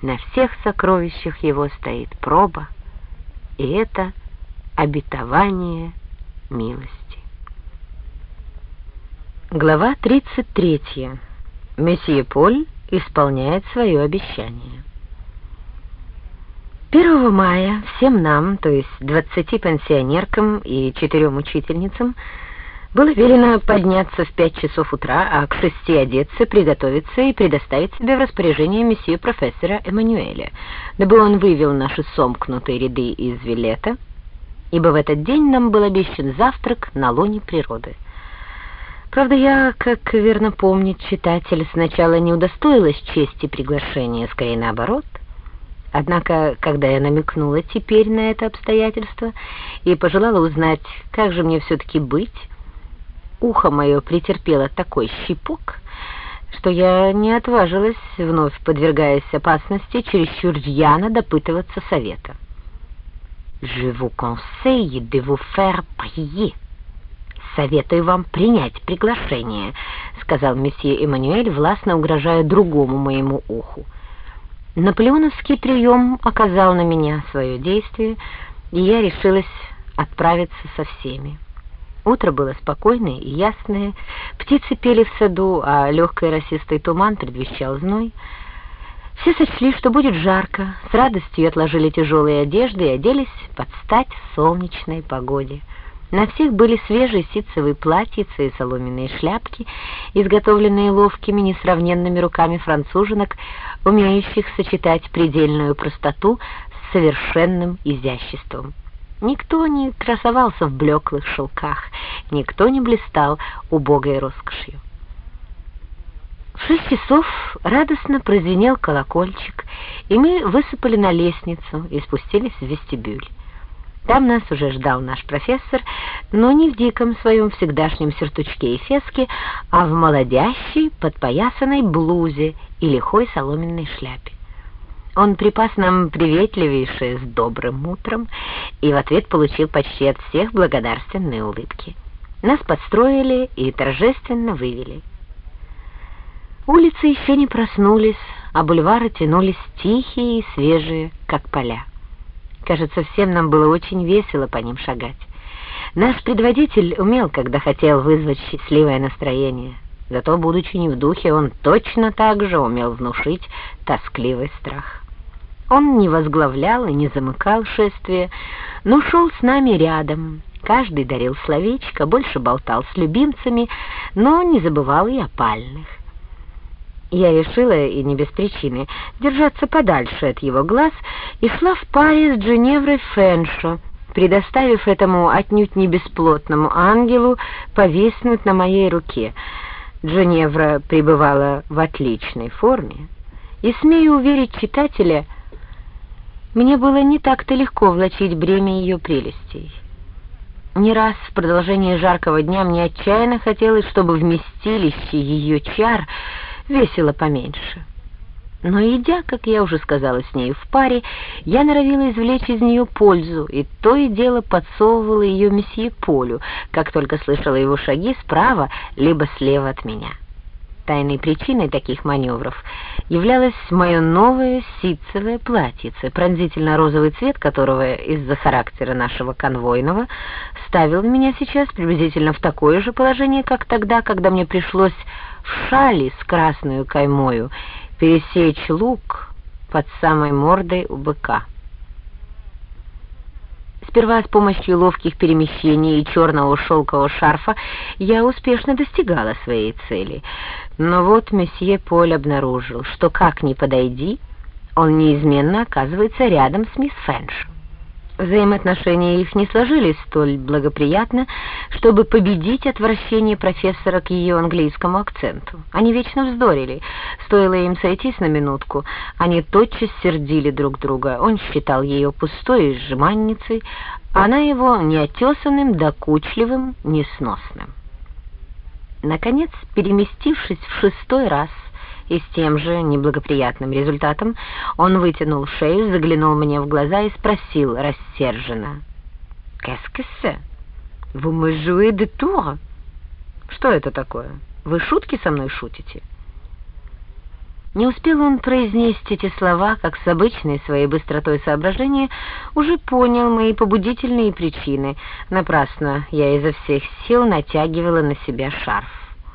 На всех сокровищах его стоит проба, и это обетование милости. Глава 33. Месье Поль исполняет свое обещание. 1 мая всем нам, то есть 20 пенсионеркам и четырем учительницам, было велено подняться в пять часов утра, а к шести одеться, приготовиться и предоставить себе в распоряжение месье профессора Эммануэля, дабы он вывел наши сомкнутые ряды из Вилета, ибо в этот день нам был обещан завтрак на лоне природы. Правда, я, как верно помнит читатель, сначала не удостоилась чести приглашения, скорее наоборот — Однако, когда я намекнула теперь на это обстоятельство и пожелала узнать, как же мне все-таки быть, ухо мое претерпело такой щипок, что я не отважилась, вновь подвергаясь опасности, чересчур рьяно допытываться совета. «Je vous conseille de vous faire prier». «Советую вам принять приглашение», — сказал месье Эммануэль, властно угрожая другому моему уху. Наполеоновский прием оказал на меня свое действие, и я решилась отправиться со всеми. Утро было спокойное и ясное, птицы пели в саду, а легкий росистый туман предвещал зной. Все сочли, что будет жарко, с радостью отложили тяжелые одежды и оделись под стать солнечной погоде. На всех были свежие ситцевые платьица и соломенные шляпки, изготовленные ловкими, несравненными руками француженок, умеющих сочетать предельную простоту с совершенным изяществом. Никто не красовался в блеклых шелках, никто не блистал убогой роскошью. В шесть часов радостно прозвенел колокольчик, и мы высыпали на лестницу и спустились в вестибюль. Там нас уже ждал наш профессор, но не в диком своем всегдашнем сюртучке и феске, а в молодящей, подпоясанной блузе и лихой соломенной шляпе. Он припас нам приветливейшее с добрым утром и в ответ получил почти от всех благодарственные улыбки. Нас подстроили и торжественно вывели. Улицы еще не проснулись, а бульвары тянулись тихие и свежие, как поля. Кажется, всем нам было очень весело по ним шагать. Наш предводитель умел, когда хотел вызвать счастливое настроение. Зато, будучи не в духе, он точно так же умел внушить тоскливый страх. Он не возглавлял и не замыкал шествие, но шел с нами рядом. Каждый дарил словечко, больше болтал с любимцами, но не забывал и о пальных. Я решила, и не без причины, держаться подальше от его глаз и шла в паре с Дженеврой Фэншо, предоставив этому отнюдь не бесплотному ангелу повиснуть на моей руке. Дженевра пребывала в отличной форме, и, смею уверить читателя, мне было не так-то легко влачить бремя ее прелестей. Не раз в продолжении жаркого дня мне отчаянно хотелось, чтобы вместилище ее чар — весело поменьше. Но идя, как я уже сказала с ней в паре, я норовила извлечь из нее пользу, и то и дело подсовывала ее месье Полю, как только слышала его шаги справа либо слева от меня. Тайной причиной таких маневров являлось мое новое ситцевое платьице, пронзительно-розовый цвет которого из-за характера нашего конвойного ставил меня сейчас приблизительно в такое же положение, как тогда, когда мне пришлось в шали с красную каймою пересечь лук под самой мордой у быка. Сперва с помощью ловких перемещений и черного шелкового шарфа я успешно достигала своей цели. Но вот месье Поль обнаружил, что как ни подойди, он неизменно оказывается рядом с мисс Фэншем. Взаимоотношения их не сложились столь благоприятно, чтобы победить отвращение профессора к ее английскому акценту. Они вечно вздорили. Стоило им сойтись на минутку, они тотчас сердили друг друга. Он считал ее пустой и сжиманницей, она его неотесанным, докучливым, несносным. Наконец, переместившись в шестой раз, и с тем же неблагоприятным результатом он вытянул шею, заглянул мне в глаза и спросил рассерженно. «Qu'est-ce que c'est? Vous me jouez de tour?» «Что это такое? Вы шутки со мной шутите?» Не успел он произнести эти слова, как с обычной своей быстротой соображения уже понял мои побудительные причины. Напрасно я изо всех сил натягивала на себя шарф.